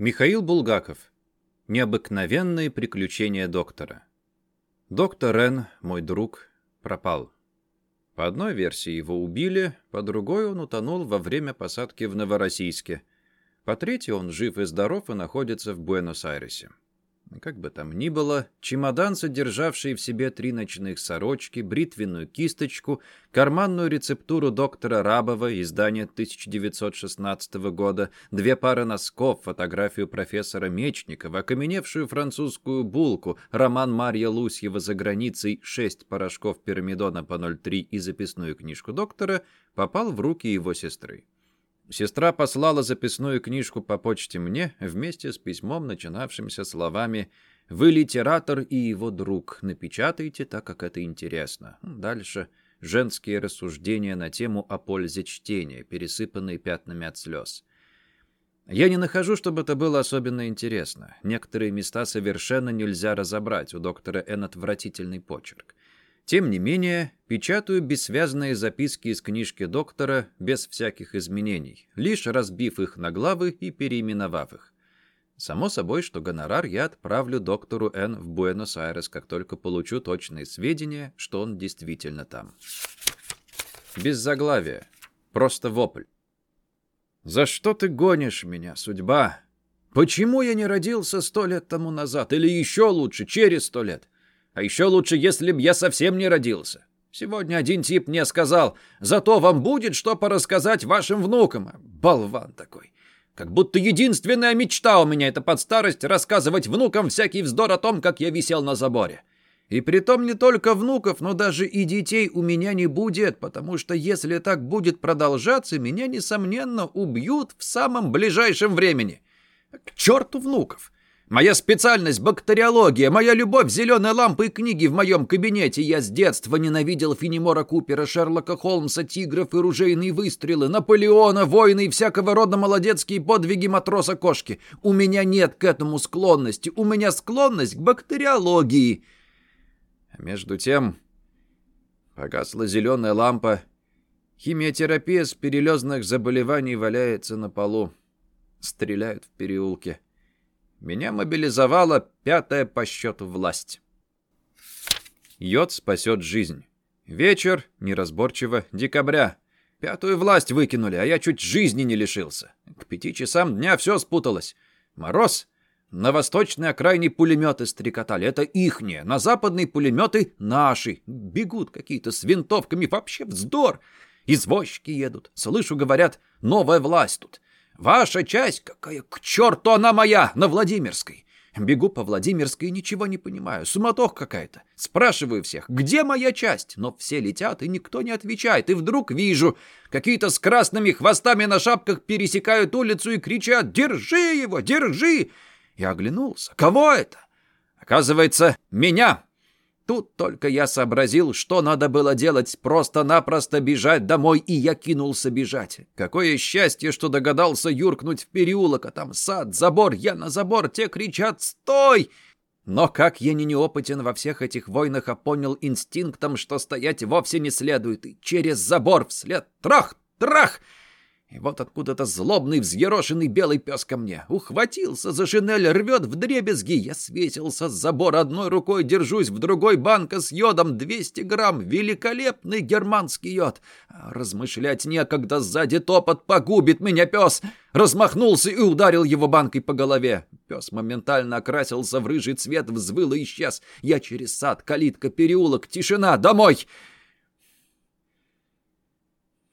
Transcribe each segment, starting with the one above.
Михаил Булгаков. Необыкновенные приключения доктора. Доктор Рен, мой друг, пропал. По одной версии его убили, по другой он утонул во время посадки в Новороссийске. По третьей он жив и здоров и находится в Буэнос-Айресе. Как бы там ни было, чемодан, содержавший в себе три ночных сорочки, бритвенную кисточку, карманную рецептуру доктора Рабова, издание 1916 года, две пары носков, фотографию профессора Мечникова, окаменевшую французскую булку, роман Марья Лусьева «За границей», шесть порошков пирамидона по 0,3 и записную книжку доктора, попал в руки его сестры. Сестра послала записную книжку по почте мне вместе с письмом, начинавшимся словами «Вы литератор и его друг. Напечатайте, так как это интересно». Дальше женские рассуждения на тему о пользе чтения, пересыпанные пятнами от слез. Я не нахожу, чтобы это было особенно интересно. Некоторые места совершенно нельзя разобрать, у доктора Н отвратительный почерк. Тем не менее, печатаю бессвязные записки из книжки доктора без всяких изменений, лишь разбив их на главы и переименовав их. Само собой, что гонорар я отправлю доктору Н в Буэнос-Айрес, как только получу точные сведения, что он действительно там. Без заглавия. Просто вопль. «За что ты гонишь меня, судьба? Почему я не родился сто лет тому назад? Или еще лучше, через сто лет?» А еще лучше, если б я совсем не родился. Сегодня один тип мне сказал, зато вам будет что порассказать вашим внукам. Болван такой. Как будто единственная мечта у меня это под старость рассказывать внукам всякий вздор о том, как я висел на заборе. И притом не только внуков, но даже и детей у меня не будет, потому что если так будет продолжаться, меня, несомненно, убьют в самом ближайшем времени. К черту внуков! Моя специальность — бактериология, моя любовь — зеленые лампы и книги в моем кабинете. Я с детства ненавидел Финемора Купера, Шерлока Холмса, тигров и ружейные выстрелы, Наполеона, войны и всякого рода молодецкие подвиги матроса-кошки. У меня нет к этому склонности, у меня склонность к бактериологии. А между тем погасла зеленая лампа. Химиотерапия с перелезных заболеваний валяется на полу. Стреляют в переулке. Меня мобилизовала пятая по счету власть. Йод спасет жизнь. Вечер, неразборчиво, декабря. Пятую власть выкинули, а я чуть жизни не лишился. К пяти часам дня все спуталось. Мороз. На восточной окраине пулеметы стрекотали. Это ихние. На западные пулеметы наши. Бегут какие-то с винтовками. Вообще вздор. Извозчики едут. Слышу, говорят, новая власть тут. Ваша часть, какая к черту она моя, на Владимирской. Бегу по Владимирской и ничего не понимаю. Суматох какая-то. Спрашиваю всех, где моя часть? Но все летят, и никто не отвечает. И вдруг вижу, какие-то с красными хвостами на шапках пересекают улицу и кричат «Держи его! Держи!» Я оглянулся. Кого это? Оказывается, меня. Тут только я сообразил, что надо было делать, просто-напросто бежать домой, и я кинулся бежать. Какое счастье, что догадался юркнуть в переулок, а там сад, забор, я на забор, те кричат «Стой!» Но как я не неопытен во всех этих войнах, а понял инстинктом, что стоять вовсе не следует, и через забор вслед трах, трах! И вот откуда-то злобный, взъерошенный белый пес ко мне. Ухватился за шинель, рвет в дребезги. Я свесился с забора одной рукой, держусь в другой банка с йодом 200 грамм. Великолепный германский йод. Размышлять некогда, сзади топот погубит меня пес. Размахнулся и ударил его банкой по голове. Пес моментально окрасился в рыжий цвет, взвыл и исчез. Я через сад, калитка, переулок, тишина, домой.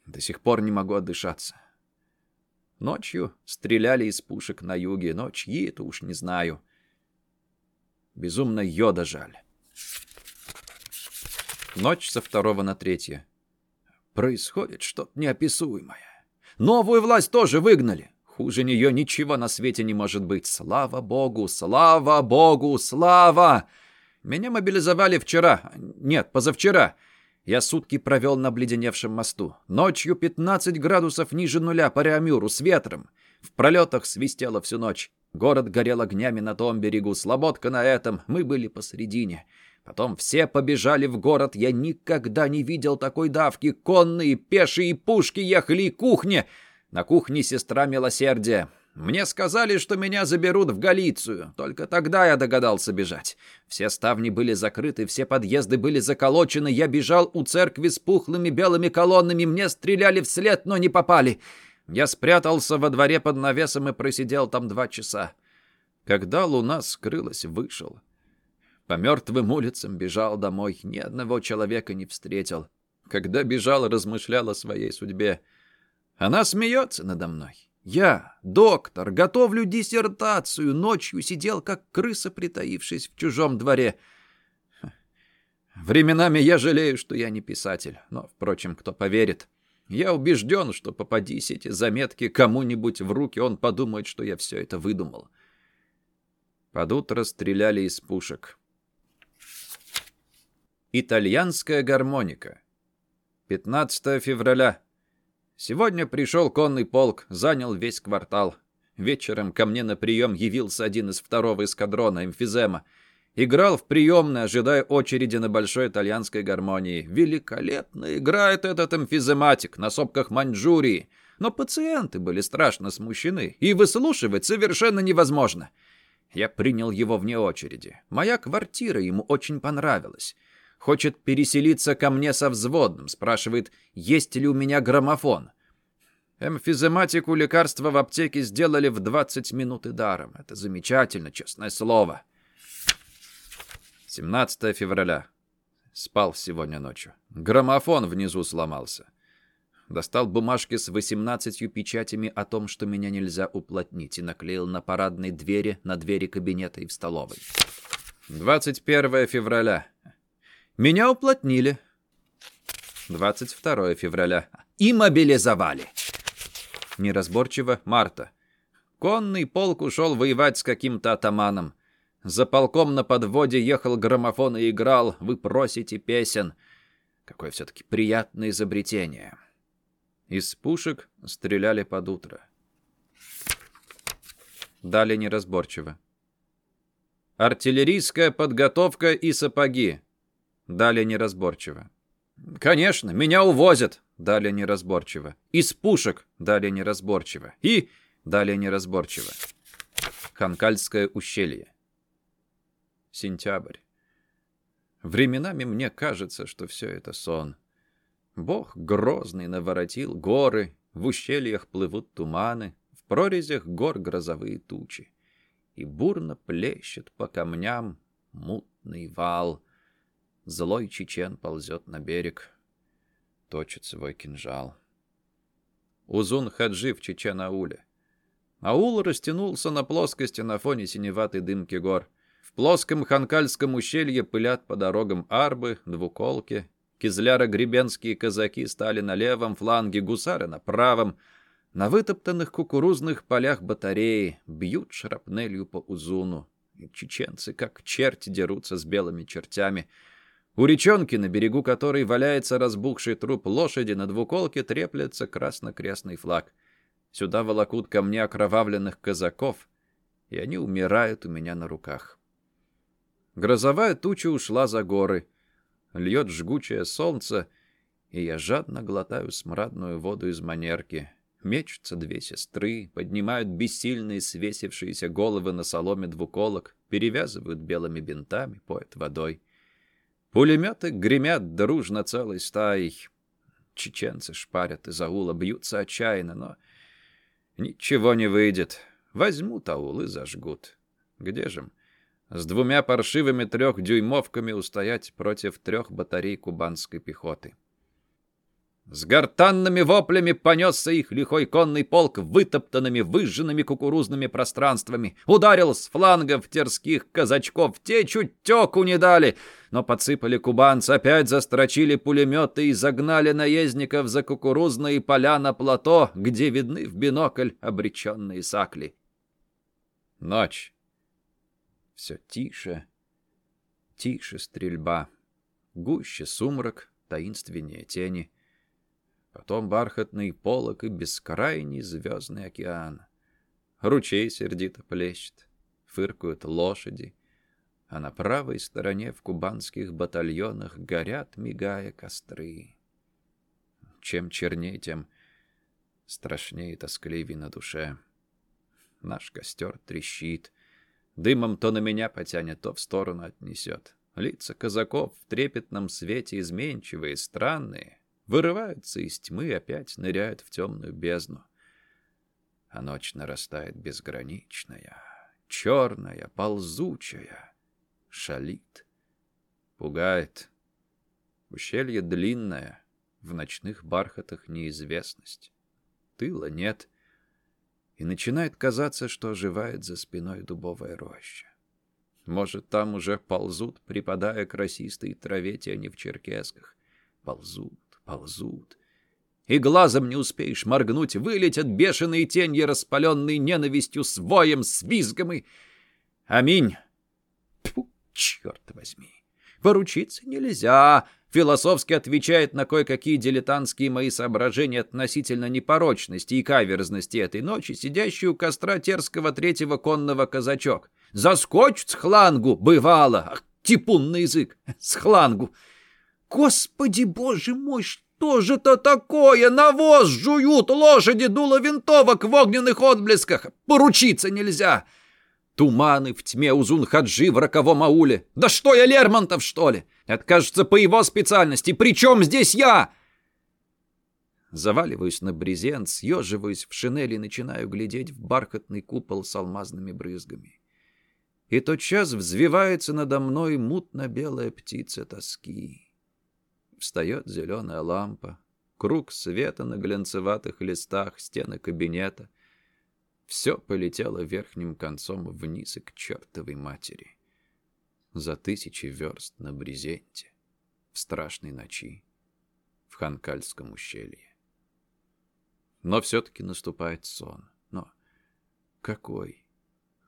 До сих пор не могу отдышаться. Ночью стреляли из пушек на юге, но чьи это уж не знаю. Безумно йода жаль. Ночь со второго на третье. Происходит что-то неописуемое. Новую власть тоже выгнали. Хуже нее ничего на свете не может быть. Слава богу, слава богу, слава! Меня мобилизовали вчера. Нет, позавчера. Я сутки провел на обледеневшем мосту. Ночью 15 градусов ниже нуля по Реамюру с ветром. В пролетах свистело всю ночь. Город горел огнями на том берегу, слободка на этом. Мы были посредине. Потом все побежали в город. Я никогда не видел такой давки. Конные, пешие пушки ехали и кухня. На кухне сестра милосердия. Мне сказали, что меня заберут в Галицию. Только тогда я догадался бежать. Все ставни были закрыты, все подъезды были заколочены. Я бежал у церкви с пухлыми белыми колоннами. Мне стреляли вслед, но не попали. Я спрятался во дворе под навесом и просидел там два часа. Когда луна скрылась, вышел. По мертвым улицам бежал домой. Ни одного человека не встретил. Когда бежал, размышлял о своей судьбе. Она смеется надо мной. Я, доктор, готовлю диссертацию, ночью сидел, как крыса, притаившись в чужом дворе. Временами я жалею, что я не писатель, но, впрочем, кто поверит. Я убежден, что попадись эти заметки кому-нибудь в руки, он подумает, что я все это выдумал. Под утро стреляли из пушек. Итальянская гармоника. 15 февраля. Сегодня пришел конный полк, занял весь квартал. Вечером ко мне на прием явился один из второго эскадрона, эмфизема. Играл в приемной, ожидая очереди на большой итальянской гармонии. Великолепно играет этот эмфизематик на сопках Маньчжурии. Но пациенты были страшно смущены, и выслушивать совершенно невозможно. Я принял его вне очереди. Моя квартира ему очень понравилась. Хочет переселиться ко мне со взводным. Спрашивает, есть ли у меня граммофон. Эмфизематику лекарства в аптеке сделали в 20 минут и даром. Это замечательно, честное слово. 17 февраля. Спал сегодня ночью. Граммофон внизу сломался. Достал бумажки с 18 печатями о том, что меня нельзя уплотнить, и наклеил на парадной двери, на двери кабинета и в столовой. 21 февраля. Меня уплотнили. 22 февраля. И мобилизовали. Неразборчиво. Марта. Конный полк ушел воевать с каким-то атаманом. За полком на подводе ехал граммофон и играл «Вы просите песен». Какое все-таки приятное изобретение. Из пушек стреляли под утро. Далее неразборчиво. Артиллерийская подготовка и сапоги. Далее неразборчиво. «Конечно, меня увозят!» Далее неразборчиво. «Из пушек!» Далее неразборчиво. «И...» Далее неразборчиво. Ханкальское ущелье. Сентябрь. Временами мне кажется, что все это сон. Бог грозный наворотил горы, в ущельях плывут туманы, в прорезях гор грозовые тучи. И бурно плещет по камням мутный вал — Злой чечен ползет на берег, точит свой кинжал. Узун Хаджи в Чечен-Ауле. Аул растянулся на плоскости на фоне синеватой дымки гор. В плоском ханкальском ущелье пылят по дорогам арбы, двуколки. Кизляро-гребенские казаки стали на левом фланге, гусары на правом. На вытоптанных кукурузных полях батареи бьют шрапнелью по Узуну. Чеченцы, как черти, дерутся с белыми чертями — у речонки, на берегу которой валяется разбухший труп лошади, на двуколке треплется красно-крестный флаг. Сюда волокут ко мне окровавленных казаков, и они умирают у меня на руках. Грозовая туча ушла за горы. Льет жгучее солнце, и я жадно глотаю смрадную воду из манерки. Мечутся две сестры, поднимают бессильные свесившиеся головы на соломе двуколок, перевязывают белыми бинтами, поят водой. Пулеметы гремят дружно целой стаей. Чеченцы шпарят из аула, бьются отчаянно, но ничего не выйдет. Возьмут аул и зажгут. Где же с двумя паршивыми трехдюймовками устоять против трех батарей кубанской пехоты? С гортанными воплями понесся их лихой конный полк вытоптанными, выжженными кукурузными пространствами. Ударил с флангов терских казачков, те чуть теку не дали. Но подсыпали кубанцы, опять застрочили пулеметы и загнали наездников за кукурузные поля на плато, где видны в бинокль обреченные сакли. Ночь. Все тише, тише стрельба. Гуще сумрак, таинственнее тени — Потом бархатный полог и бескрайний звездный океан. Ручей сердито плещет, фыркают лошади, а на правой стороне в кубанских батальонах горят, мигая костры. Чем чернее, тем страшнее и тоскливее на душе. Наш костер трещит. Дымом то на меня потянет, то в сторону отнесет. Лица казаков в трепетном свете изменчивые, странные, вырываются из тьмы и опять ныряют в темную бездну. А ночь нарастает безграничная, черная, ползучая, шалит, пугает. Ущелье длинное, в ночных бархатах неизвестность. Тыла нет, и начинает казаться, что оживает за спиной дубовая роща. Может, там уже ползут, припадая к росистой траве тени в черкесках. Ползут, ползут. И глазом не успеешь моргнуть, вылетят бешеные теньи, распаленные ненавистью, своем, свизгом и... Аминь! Тьфу, черт возьми! Поручиться нельзя, философски отвечает на кое-какие дилетантские мои соображения относительно непорочности и каверзности этой ночи, сидящий у костра Терского третьего конного казачок. Заскочит с хлангу, бывало. Ах, типун на язык. С хлангу. Господи, боже мой, что же это такое? Навоз жуют, лошади дуло винтовок в огненных отблесках. Поручиться нельзя. Туманы в тьме Узун Хаджи в роковом ауле. Да что я, Лермонтов, что ли? Это, кажется, по его специальности. Причем здесь я? Заваливаюсь на брезент, съеживаюсь в шинели и начинаю глядеть в бархатный купол с алмазными брызгами и тотчас взвивается надо мной мутно-белая птица тоски. Встает зеленая лампа, круг света на глянцеватых листах стены кабинета. Все полетело верхним концом вниз и к чертовой матери. За тысячи верст на брезенте, в страшной ночи, в Ханкальском ущелье. Но все-таки наступает сон. Но какой?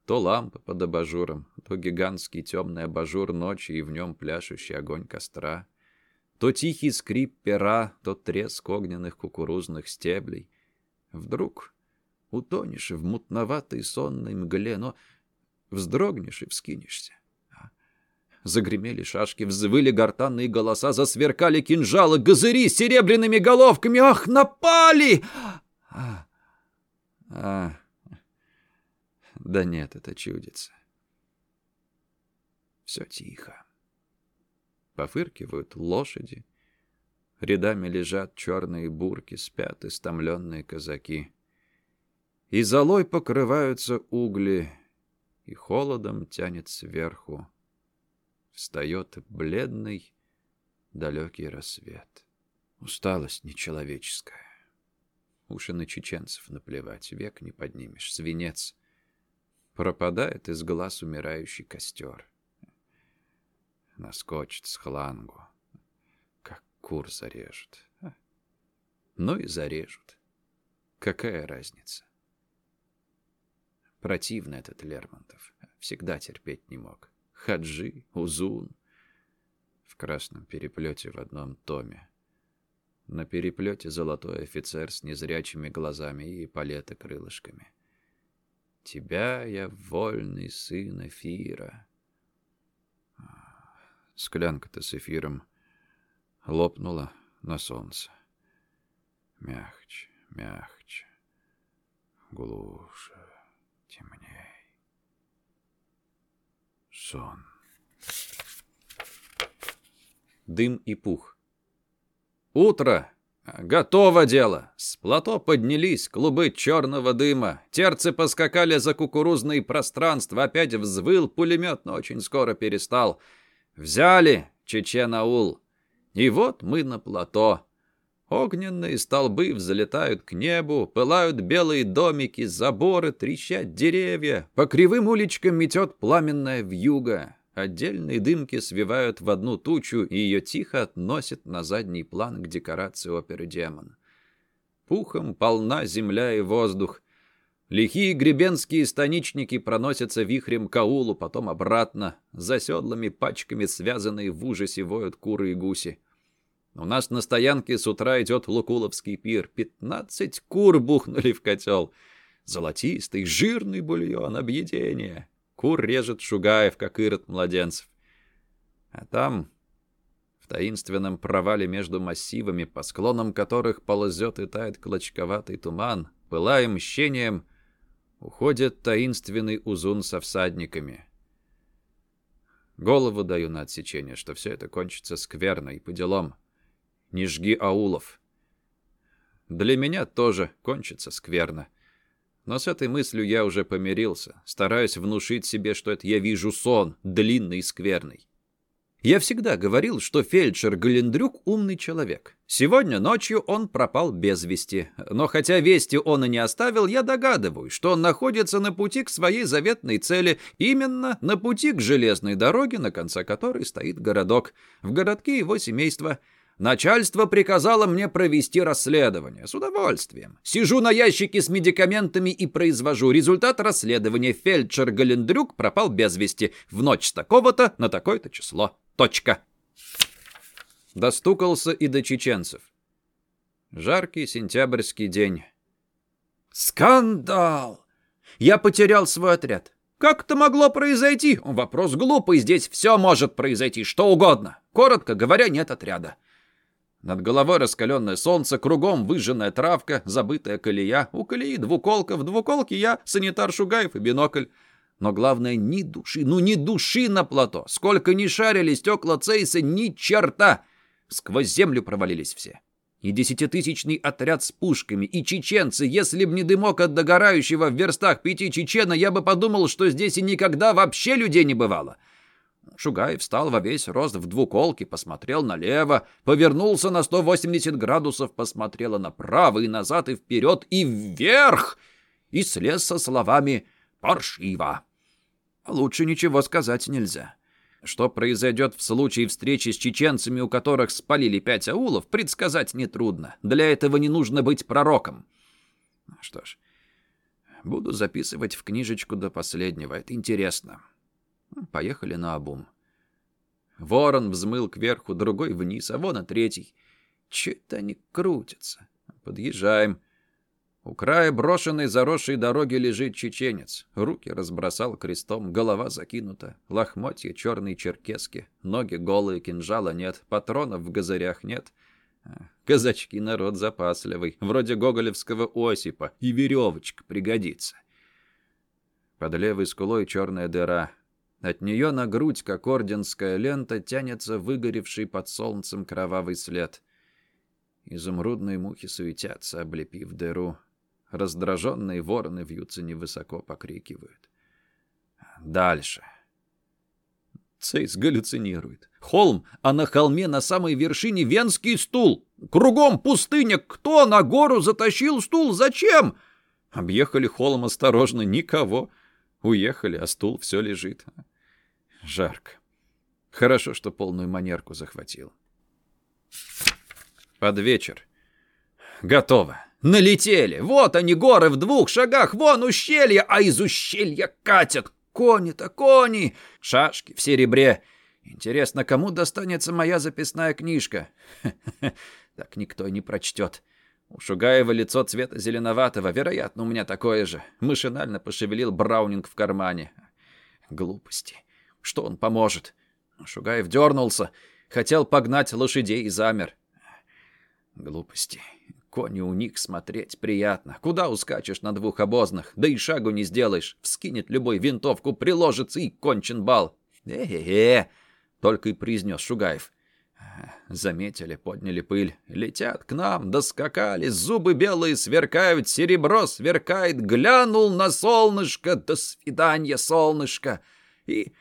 То лампа под абажуром, то гигантский темный абажур ночи и в нем пляшущий огонь костра, то тихий скрип пера, то треск огненных кукурузных стеблей. Вдруг утонешь в мутноватой сонной мгле, но вздрогнешь и вскинешься. А? Загремели шашки, взвыли гортанные голоса, засверкали кинжалы, газыри с серебряными головками. Ах, напали! А, а, да нет, это чудится. Все тихо. Пофыркивают лошади. Рядами лежат черные бурки, спят истомленные казаки. И золой покрываются угли, и холодом тянет сверху. Встает бледный, далекий рассвет. Усталость нечеловеческая. Уши на чеченцев наплевать, век не поднимешь, свинец — пропадает из глаз умирающий костер. Наскочит с хлангу, как кур зарежут. Ну и зарежут. Какая разница? Противно этот Лермонтов. Всегда терпеть не мог. Хаджи, Узун. В красном переплете в одном томе. На переплете золотой офицер с незрячими глазами и палеты крылышками. Тебя я вольный сын эфира. Склянка-то с эфиром лопнула на солнце. Мягче, мягче, глуше, темней. Сон. Дым и пух. Утро! «Готово дело!» С плато поднялись клубы черного дыма. Терцы поскакали за кукурузные пространства. Опять взвыл пулемет, но очень скоро перестал. «Взяли!» — Чечен-Аул. И вот мы на плато. Огненные столбы взлетают к небу, пылают белые домики, заборы, трещат деревья. По кривым уличкам метет пламенная вьюга. Отдельные дымки свивают в одну тучу и ее тихо относят на задний план к декорации оперы «Демон». Пухом полна земля и воздух. Лихие гребенские станичники проносятся вихрем к аулу, потом обратно. За седлами пачками связанные в ужасе воют куры и гуси. У нас на стоянке с утра идет лукуловский пир. Пятнадцать кур бухнули в котел. Золотистый, жирный бульон, объедение. Кур режет Шугаев, как ирод младенцев. А там, в таинственном провале между массивами, по склонам которых ползет и тает клочковатый туман, пылая мщением, Уходит таинственный узун со всадниками. Голову даю на отсечение, что все это кончится скверно и по делам. Не жги аулов. Для меня тоже кончится скверно. Но с этой мыслью я уже помирился, стараюсь внушить себе, что это я вижу сон, длинный и скверный. Я всегда говорил, что фельдшер Галендрюк умный человек. Сегодня ночью он пропал без вести. Но хотя вести он и не оставил, я догадываюсь, что он находится на пути к своей заветной цели, именно на пути к железной дороге, на конце которой стоит городок. В городке его семейство – Начальство приказало мне провести расследование. С удовольствием. Сижу на ящике с медикаментами и произвожу. Результат расследования. Фельдшер Галендрюк пропал без вести. В ночь с такого-то на такое-то число. Точка. Достукался и до чеченцев. Жаркий сентябрьский день. Скандал! Я потерял свой отряд. Как это могло произойти? Вопрос глупый. Здесь все может произойти, что угодно. Коротко говоря, нет отряда. Над головой раскаленное солнце, кругом выжженная травка, забытая колея. У колеи двуколка, в двуколке я, санитар Шугаев и бинокль. Но главное, ни души, ну ни души на плато. Сколько ни шарили стекла Цейса, ни черта. Сквозь землю провалились все. И десятитысячный отряд с пушками, и чеченцы. Если б не дымок от догорающего в верстах пяти чечена, я бы подумал, что здесь и никогда вообще людей не бывало. Шугаев встал во весь рост в двуколке, посмотрел налево, повернулся на 180 градусов, посмотрел направо и назад, и вперед, и вверх, и слез со словами «паршиво». Лучше ничего сказать нельзя. Что произойдет в случае встречи с чеченцами, у которых спалили пять аулов, предсказать нетрудно. Для этого не нужно быть пророком. Что ж, буду записывать в книжечку до последнего. Это интересно. Поехали на обум. Ворон взмыл кверху, другой вниз, а вон и третий. Че-то они крутятся. Подъезжаем. У края брошенной заросшей дороги лежит чеченец. Руки разбросал крестом, голова закинута, лохмотья черные черкески, ноги голые, кинжала нет, патронов в газырях нет. Казачки народ запасливый, вроде гоголевского Осипа, и веревочка пригодится. Под левой скулой черная дыра, от нее на грудь, как орденская лента, тянется выгоревший под солнцем кровавый след. Изумрудные мухи суетятся, облепив дыру. Раздраженные вороны вьются невысоко, покрикивают. Дальше. Цейс галлюцинирует. Холм, а на холме на самой вершине венский стул. Кругом пустыня. Кто на гору затащил стул? Зачем? Объехали холм осторожно. Никого. Уехали, а стул все лежит. Жарко. Хорошо, что полную манерку захватил. Под вечер. Готово. Налетели. Вот они, горы в двух шагах. Вон ущелье, а из ущелья катят. Кони-то кони. Шашки в серебре. Интересно, кому достанется моя записная книжка? Так никто не прочтет. У Шугаева лицо цвета зеленоватого. Вероятно, у меня такое же. Машинально пошевелил Браунинг в кармане. Глупости. Что он поможет? Шугаев дернулся. Хотел погнать лошадей и замер. Глупости. Кони у них смотреть приятно. Куда ускачешь на двух обозных? Да и шагу не сделаешь. Вскинет любой винтовку, приложится и кончен бал. «Э-э-э!» — только и произнес Шугаев. Заметили, подняли пыль. Летят к нам, доскакали, зубы белые сверкают, серебро сверкает. Глянул на солнышко, до свидания, солнышко. И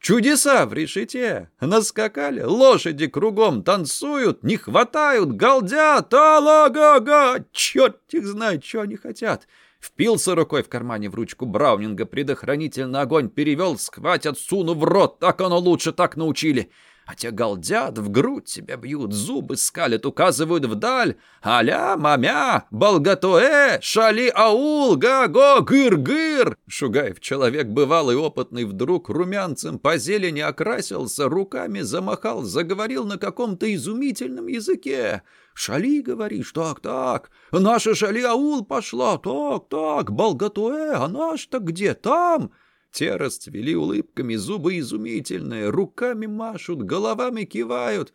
чудеса в решете. Наскакали, лошади кругом танцуют, не хватают, галдят. Ала-га-га! Черт их знает, что они хотят. Впился рукой в кармане в ручку Браунинга, предохранитель на огонь перевел, схватят, суну в рот, так оно лучше, так научили. А те галдят, в грудь себя бьют, зубы скалят, указывают вдаль. Аля, мамя, болгатуэ, шали аул, га-го, гыр-гыр. Шугаев, человек бывалый, опытный, вдруг румянцем по зелени окрасился, руками замахал, заговорил на каком-то изумительном языке. «Шали, говоришь, так-так, наша шали-аул пошла, так-так, болгатуэ, а наш-то где, там?» Те расцвели улыбками, зубы изумительные, руками машут, головами кивают.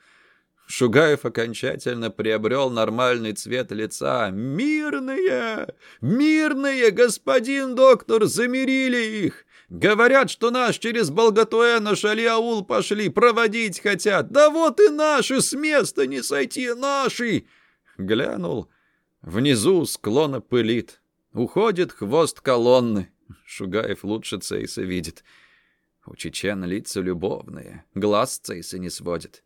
Шугаев окончательно приобрел нормальный цвет лица. «Мирные! Мирные, господин доктор, замирили их! Говорят, что наш через Балгатуэ на Шалиаул пошли, проводить хотят. Да вот и наши, с места не сойти, наши!» Глянул. Внизу склона пылит. Уходит хвост колонны. Шугаев лучше Цейса видит. У чечен лица любовные, глаз Цейса не сводит.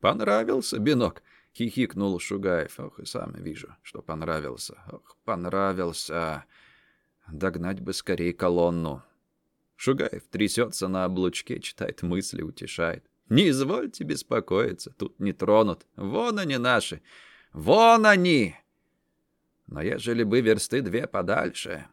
«Понравился бинок?» — хихикнул Шугаев. «Ох, и сам вижу, что понравился. Ох, понравился. Догнать бы скорее колонну». Шугаев трясется на облучке, читает мысли, утешает. «Не извольте беспокоиться, тут не тронут. Вон они наши. Вон они!» «Но ежели бы версты две подальше...»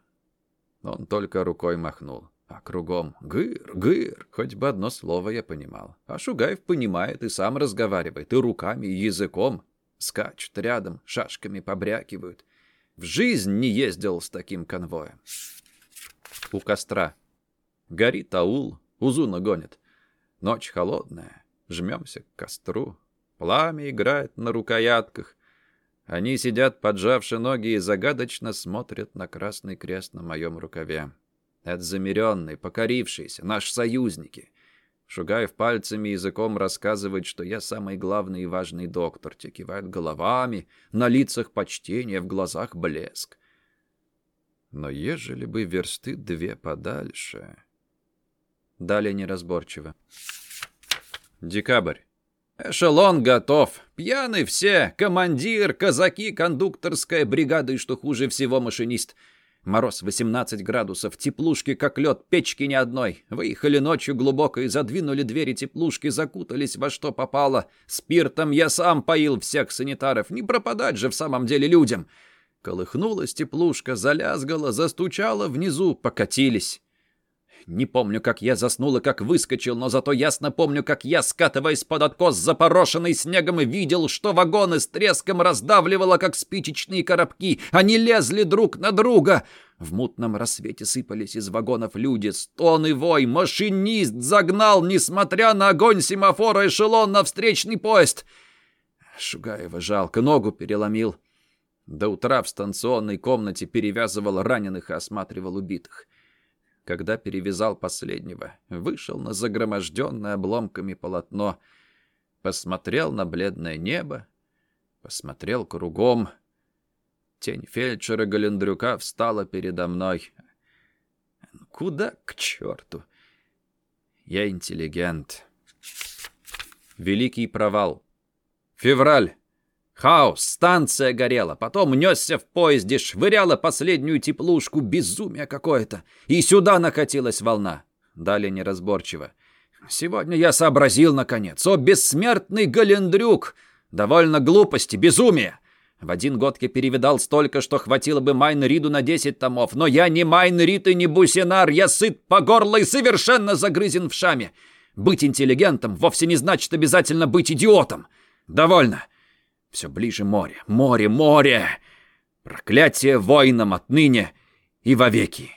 Он только рукой махнул. А кругом «гыр, гыр», хоть бы одно слово я понимал. А Шугаев понимает и сам разговаривает, и руками, и языком. Скачут рядом, шашками побрякивают. В жизнь не ездил с таким конвоем. У костра. Горит аул, узуна гонит. Ночь холодная, жмемся к костру. Пламя играет на рукоятках. Они сидят, поджавши ноги, и загадочно смотрят на красный крест на моем рукаве. Это замеренный, покорившийся, наш союзники. Шугаев пальцами языком рассказывает, что я самый главный и важный доктор. Те кивают головами, на лицах почтение, в глазах блеск. Но ежели бы версты две подальше... Далее неразборчиво. Декабрь. Эшелон готов. Пьяны все. Командир, казаки, кондукторская бригада и, что хуже всего, машинист. Мороз 18 градусов, теплушки как лед, печки ни одной. Выехали ночью глубоко и задвинули двери теплушки, закутались во что попало. Спиртом я сам поил всех санитаров. Не пропадать же в самом деле людям. Колыхнулась теплушка, залязгала, застучала внизу, покатились. Не помню, как я заснул и как выскочил, но зато ясно помню, как я, скатываясь под откос, запорошенный снегом, видел, что вагоны с треском раздавливало, как спичечные коробки. Они лезли друг на друга. В мутном рассвете сыпались из вагонов люди, стон и вой. Машинист загнал, несмотря на огонь семафора, эшелон на встречный поезд. Шугаева жалко, ногу переломил. До утра в станционной комнате перевязывал раненых и осматривал убитых когда перевязал последнего, вышел на загроможденное обломками полотно, посмотрел на бледное небо, посмотрел кругом. Тень фельдшера Галендрюка встала передо мной. Куда к черту? Я интеллигент. Великий провал. Февраль. Хаос, станция горела, потом несся в поезде, швыряла последнюю теплушку, безумие какое-то. И сюда накатилась волна. Далее неразборчиво. Сегодня я сообразил, наконец. О, бессмертный Галендрюк! Довольно глупости, безумие. В один год я перевидал столько, что хватило бы Майн Риду на десять томов. Но я не Майн Рид и не Буссенар. Я сыт по горло и совершенно загрызен вшами. Быть интеллигентом вовсе не значит обязательно быть идиотом. Довольно. Все ближе море, море, море! Проклятие войнам отныне и вовеки!